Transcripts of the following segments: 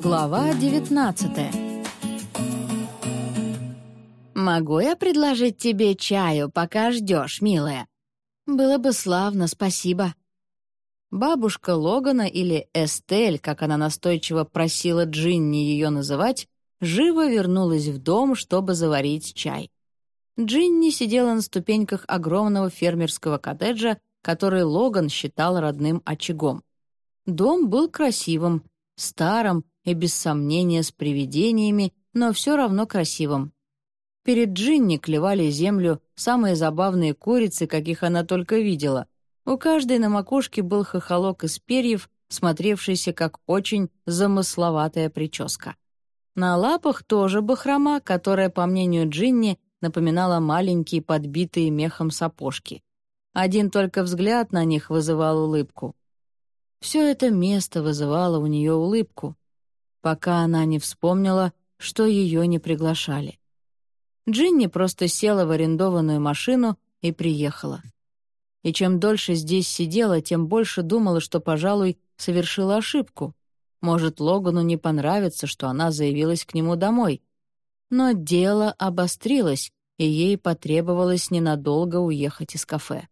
Глава 19 «Могу я предложить тебе чаю, пока ждешь, милая?» «Было бы славно, спасибо». Бабушка Логана или Эстель, как она настойчиво просила Джинни ее называть, живо вернулась в дом, чтобы заварить чай. Джинни сидела на ступеньках огромного фермерского коттеджа, который Логан считал родным очагом. Дом был красивым, старым и, без сомнения, с привидениями, но все равно красивым. Перед Джинни клевали землю самые забавные курицы, каких она только видела. У каждой на макушке был хохолок из перьев, смотревшийся как очень замысловатая прическа. На лапах тоже бахрома, которая, по мнению Джинни, напоминала маленькие подбитые мехом сапожки. Один только взгляд на них вызывал улыбку. Все это место вызывало у нее улыбку, пока она не вспомнила, что ее не приглашали. Джинни просто села в арендованную машину и приехала. И чем дольше здесь сидела, тем больше думала, что, пожалуй, совершила ошибку. Может, Логану не понравится, что она заявилась к нему домой. Но дело обострилось, и ей потребовалось ненадолго уехать из кафе.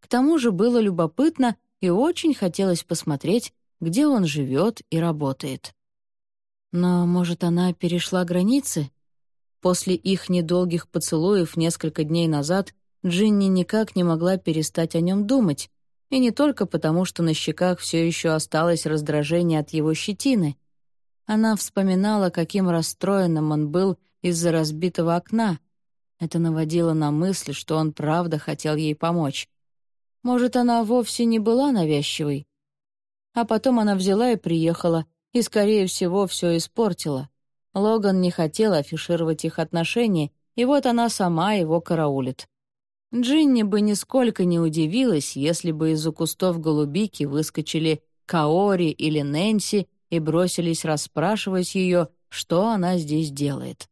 К тому же было любопытно, и очень хотелось посмотреть, где он живет и работает. Но, может, она перешла границы? После их недолгих поцелуев несколько дней назад Джинни никак не могла перестать о нем думать, и не только потому, что на щеках все еще осталось раздражение от его щетины. Она вспоминала, каким расстроенным он был из-за разбитого окна. Это наводило на мысль, что он правда хотел ей помочь. Может, она вовсе не была навязчивой? А потом она взяла и приехала, и, скорее всего, все испортила. Логан не хотел афишировать их отношения, и вот она сама его караулит. Джинни бы нисколько не удивилась, если бы из-за кустов голубики выскочили Каори или Нэнси и бросились расспрашивать ее, что она здесь делает.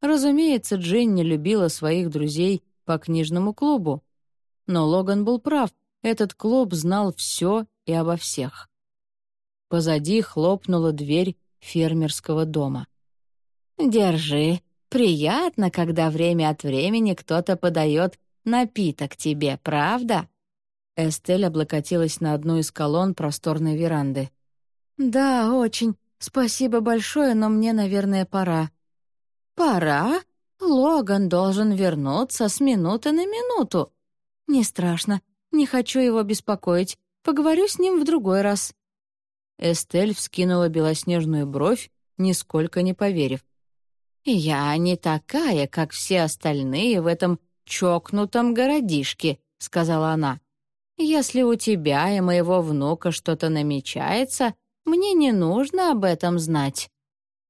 Разумеется, Джинни любила своих друзей по книжному клубу, но Логан был прав, этот клуб знал все и обо всех. Позади хлопнула дверь фермерского дома. «Держи. Приятно, когда время от времени кто-то подает напиток тебе, правда?» Эстель облокотилась на одну из колонн просторной веранды. «Да, очень. Спасибо большое, но мне, наверное, пора». «Пора? Логан должен вернуться с минуты на минуту. «Не страшно. Не хочу его беспокоить. Поговорю с ним в другой раз». Эстель вскинула белоснежную бровь, нисколько не поверив. «Я не такая, как все остальные в этом чокнутом городишке», — сказала она. «Если у тебя и моего внука что-то намечается, мне не нужно об этом знать».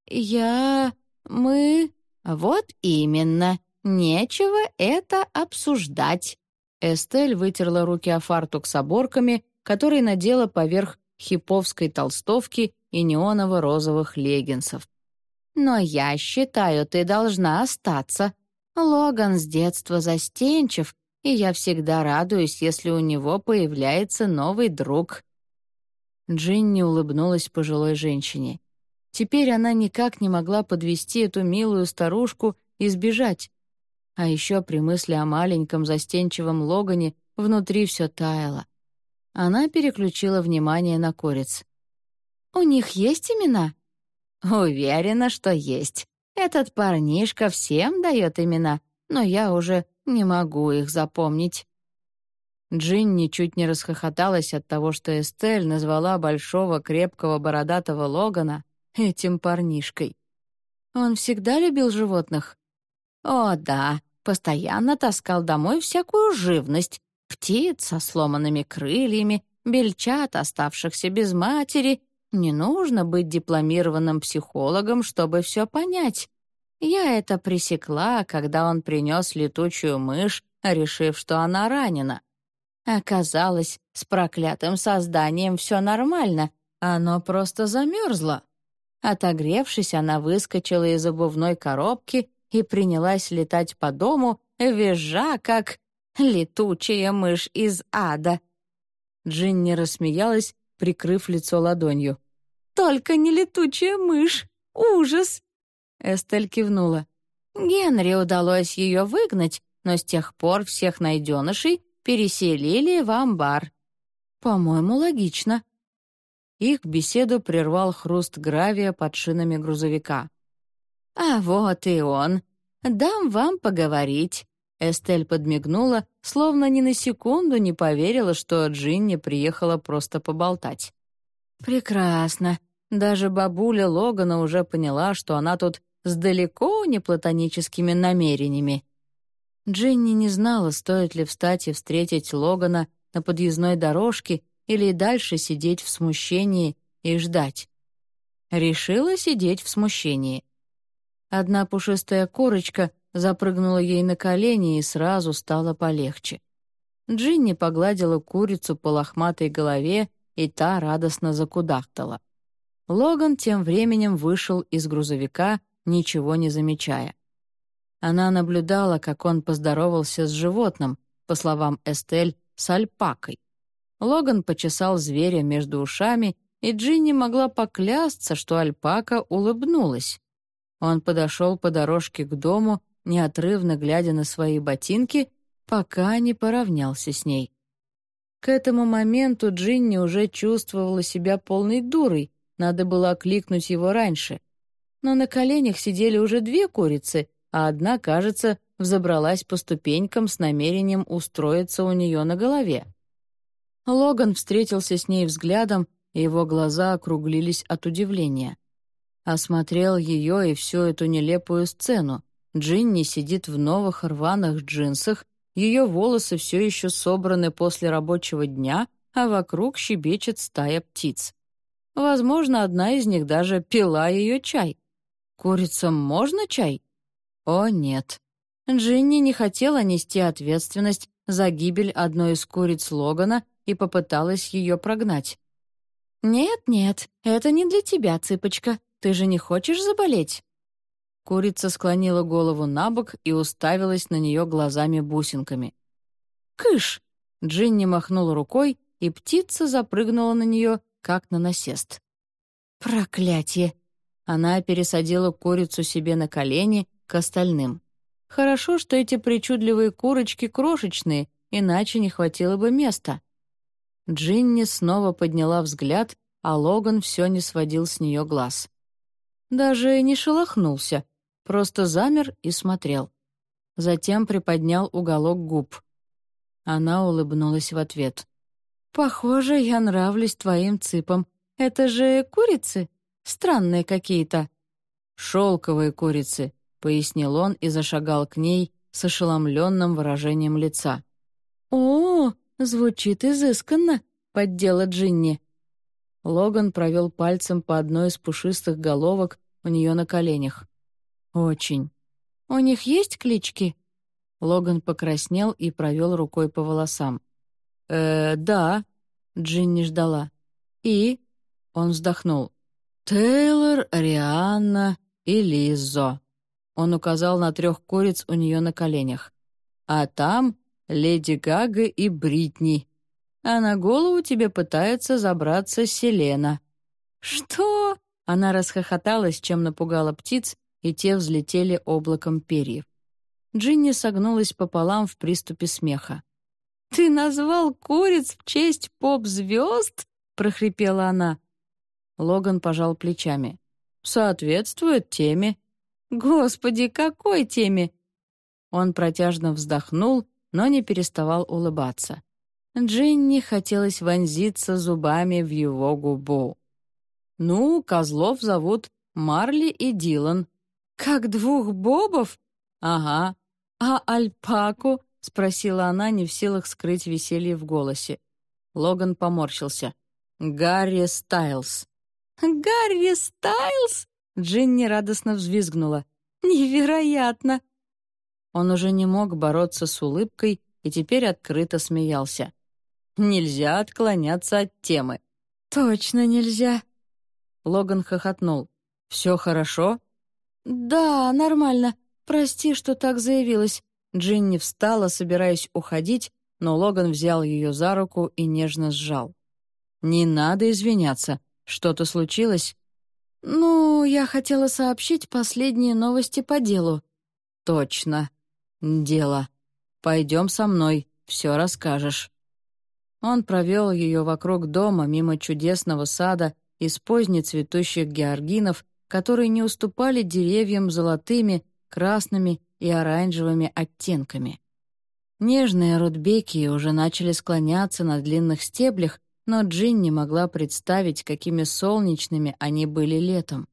«Я... мы...» «Вот именно. Нечего это обсуждать. Эстель вытерла руки о фартук с оборками, который надела поверх хиповской толстовки и неоново-розовых леггинсов. «Но я считаю, ты должна остаться. Логан с детства застенчив, и я всегда радуюсь, если у него появляется новый друг». Джинни улыбнулась пожилой женщине. Теперь она никак не могла подвести эту милую старушку и сбежать. А еще при мысли о маленьком застенчивом Логане внутри все таяло. Она переключила внимание на куриц. «У них есть имена?» «Уверена, что есть. Этот парнишка всем дает имена, но я уже не могу их запомнить». Джинни чуть не расхохоталась от того, что Эстель назвала большого крепкого бородатого Логана этим парнишкой. «Он всегда любил животных?» «О, да, постоянно таскал домой всякую живность, птиц со сломанными крыльями, бельчат, оставшихся без матери. Не нужно быть дипломированным психологом, чтобы все понять. Я это пресекла, когда он принес летучую мышь, решив, что она ранена. Оказалось, с проклятым созданием все нормально, оно просто замерзло. Отогревшись, она выскочила из обувной коробки и принялась летать по дому, визжа, как летучая мышь из ада. Джинни рассмеялась, прикрыв лицо ладонью. «Только не летучая мышь! Ужас!» Эстель кивнула. Генри удалось ее выгнать, но с тех пор всех найденышей переселили в амбар. По-моему, логично. Их беседу прервал хруст гравия под шинами грузовика. «А вот и он. Дам вам поговорить». Эстель подмигнула, словно ни на секунду не поверила, что Джинни приехала просто поболтать. «Прекрасно. Даже бабуля Логана уже поняла, что она тут с далеко не платоническими намерениями. Джинни не знала, стоит ли встать и встретить Логана на подъездной дорожке или дальше сидеть в смущении и ждать. Решила сидеть в смущении. Одна пушистая курочка запрыгнула ей на колени и сразу стало полегче. Джинни погладила курицу по лохматой голове, и та радостно закудахтала. Логан тем временем вышел из грузовика, ничего не замечая. Она наблюдала, как он поздоровался с животным, по словам Эстель, с альпакой. Логан почесал зверя между ушами, и Джинни могла поклясться, что альпака улыбнулась. Он подошел по дорожке к дому, неотрывно глядя на свои ботинки, пока не поравнялся с ней. К этому моменту Джинни уже чувствовала себя полной дурой, надо было окликнуть его раньше. Но на коленях сидели уже две курицы, а одна, кажется, взобралась по ступенькам с намерением устроиться у нее на голове. Логан встретился с ней взглядом, и его глаза округлились от удивления. Осмотрел ее и всю эту нелепую сцену. Джинни сидит в новых рваных джинсах, ее волосы все еще собраны после рабочего дня, а вокруг щебечет стая птиц. Возможно, одна из них даже пила ее чай. Курицам можно чай? О, нет. Джинни не хотела нести ответственность за гибель одной из куриц Логана и попыталась ее прогнать. «Нет-нет, это не для тебя, цыпочка. Ты же не хочешь заболеть?» Курица склонила голову на бок и уставилась на нее глазами-бусинками. «Кыш!» — Джинни махнула рукой, и птица запрыгнула на нее, как на насест. «Проклятие!» Она пересадила курицу себе на колени к остальным. Хорошо, что эти причудливые курочки крошечные, иначе не хватило бы места. Джинни снова подняла взгляд, а Логан все не сводил с нее глаз. Даже не шелохнулся, просто замер и смотрел. Затем приподнял уголок губ. Она улыбнулась в ответ. «Похоже, я нравлюсь твоим цыпам. Это же курицы?» Странные какие-то». «Шелковые курицы», — пояснил он и зашагал к ней с ошеломленным выражением лица. «О, звучит изысканно», — поддела Джинни. Логан провел пальцем по одной из пушистых головок у нее на коленях. «Очень». «У них есть клички?» Логан покраснел и провел рукой по волосам. «Э, да», — Джинни ждала. «И?» — он вздохнул. «Тейлор, Рианна и Лиззо». Он указал на трех куриц у нее на коленях. «А там Леди Гага и Бритни. А на голову тебе пытается забраться Селена». «Что?» Она расхохоталась, чем напугала птиц, и те взлетели облаком перьев. Джинни согнулась пополам в приступе смеха. «Ты назвал куриц в честь поп-звезд?» — прохрипела она. Логан пожал плечами. «Соответствует теме». «Господи, какой теме?» Он протяжно вздохнул, но не переставал улыбаться. Джинни хотелось вонзиться зубами в его губу. «Ну, козлов зовут Марли и Дилан». «Как двух бобов?» «Ага. А альпаку?» — спросила она, не в силах скрыть веселье в голосе. Логан поморщился. «Гарри Стайлз». «Гарри Стайлз?» Джинни радостно взвизгнула. «Невероятно!» Он уже не мог бороться с улыбкой и теперь открыто смеялся. «Нельзя отклоняться от темы». «Точно нельзя!» Логан хохотнул. «Все хорошо?» «Да, нормально. Прости, что так заявилась». Джинни встала, собираясь уходить, но Логан взял ее за руку и нежно сжал. «Не надо извиняться. Что-то случилось?» «Ну, я хотела сообщить последние новости по делу». «Точно. Дело. Пойдем со мной, все расскажешь». Он провел ее вокруг дома, мимо чудесного сада из позднецветущих георгинов, которые не уступали деревьям золотыми, красными и оранжевыми оттенками. Нежные рудбеки уже начали склоняться на длинных стеблях, но Джинни могла представить, какими солнечными они были летом.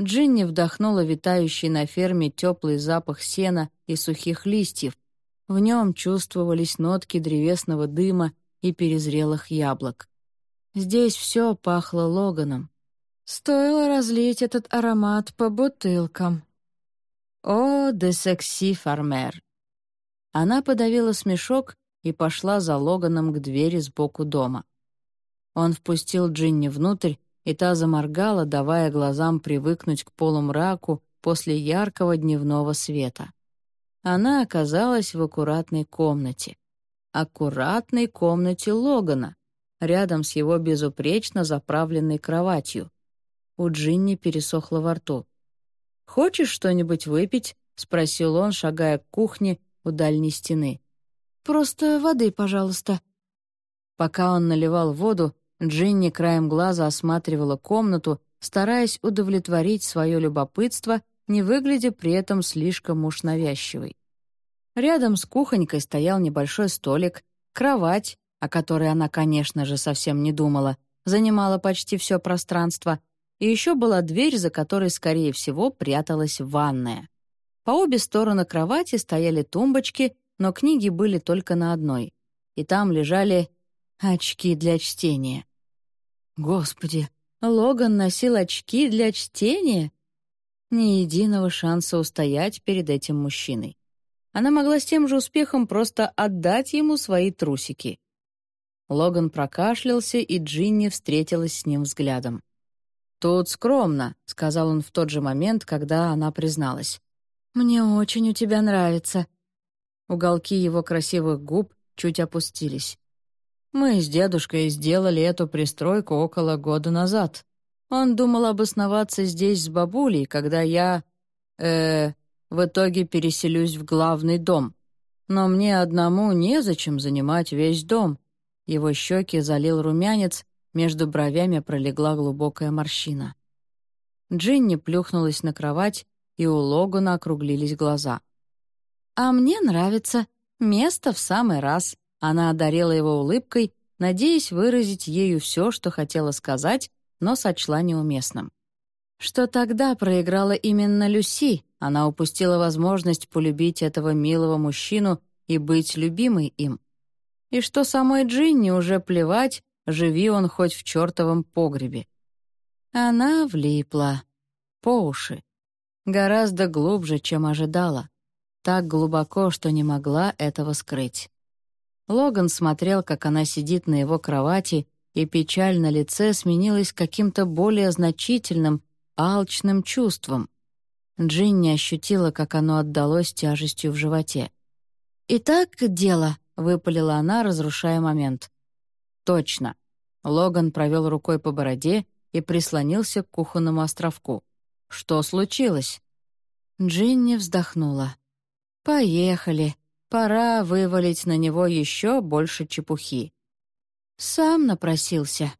Джинни вдохнула витающий на ферме теплый запах сена и сухих листьев. В нем чувствовались нотки древесного дыма и перезрелых яблок. Здесь все пахло Логаном. Стоило разлить этот аромат по бутылкам. «О, де секси фармер!» Она подавила смешок и пошла за Логаном к двери сбоку дома. Он впустил Джинни внутрь, и та заморгала, давая глазам привыкнуть к полумраку после яркого дневного света. Она оказалась в аккуратной комнате. Аккуратной комнате Логана, рядом с его безупречно заправленной кроватью. У Джинни пересохло во рту. «Хочешь что-нибудь выпить?» — спросил он, шагая к кухне у дальней стены. «Просто воды, пожалуйста». Пока он наливал воду, Джинни краем глаза осматривала комнату, стараясь удовлетворить свое любопытство, не выглядя при этом слишком уж навязчивой. Рядом с кухонькой стоял небольшой столик, кровать, о которой она, конечно же, совсем не думала, занимала почти все пространство, и еще была дверь, за которой, скорее всего, пряталась ванная. По обе стороны кровати стояли тумбочки, но книги были только на одной. И там лежали очки для чтения. Господи, Логан носил очки для чтения? Ни единого шанса устоять перед этим мужчиной. Она могла с тем же успехом просто отдать ему свои трусики. Логан прокашлялся, и Джинни встретилась с ним взглядом. «Тут скромно», — сказал он в тот же момент, когда она призналась. «Мне очень у тебя нравится». Уголки его красивых губ чуть опустились. «Мы с дедушкой сделали эту пристройку около года назад. Он думал обосноваться здесь с бабулей, когда я... э в итоге переселюсь в главный дом. Но мне одному незачем занимать весь дом». Его щеки залил румянец, между бровями пролегла глубокая морщина. Джинни плюхнулась на кровать и у Логана округлились глаза. «А мне нравится. Место в самый раз». Она одарила его улыбкой, надеясь выразить ею все, что хотела сказать, но сочла неуместным. Что тогда проиграла именно Люси, она упустила возможность полюбить этого милого мужчину и быть любимой им. И что самой Джинни уже плевать, живи он хоть в чертовом погребе. Она влипла. По уши. Гораздо глубже, чем ожидала. Так глубоко, что не могла этого скрыть. Логан смотрел, как она сидит на его кровати, и печаль на лице сменилась каким-то более значительным, алчным чувством. Джинни ощутила, как оно отдалось тяжестью в животе. «Итак, дело», — выпалила она, разрушая момент. «Точно». Логан провел рукой по бороде и прислонился к кухонному островку. «Что случилось?» Джинни вздохнула. «Поехали. Пора вывалить на него еще больше чепухи». «Сам напросился».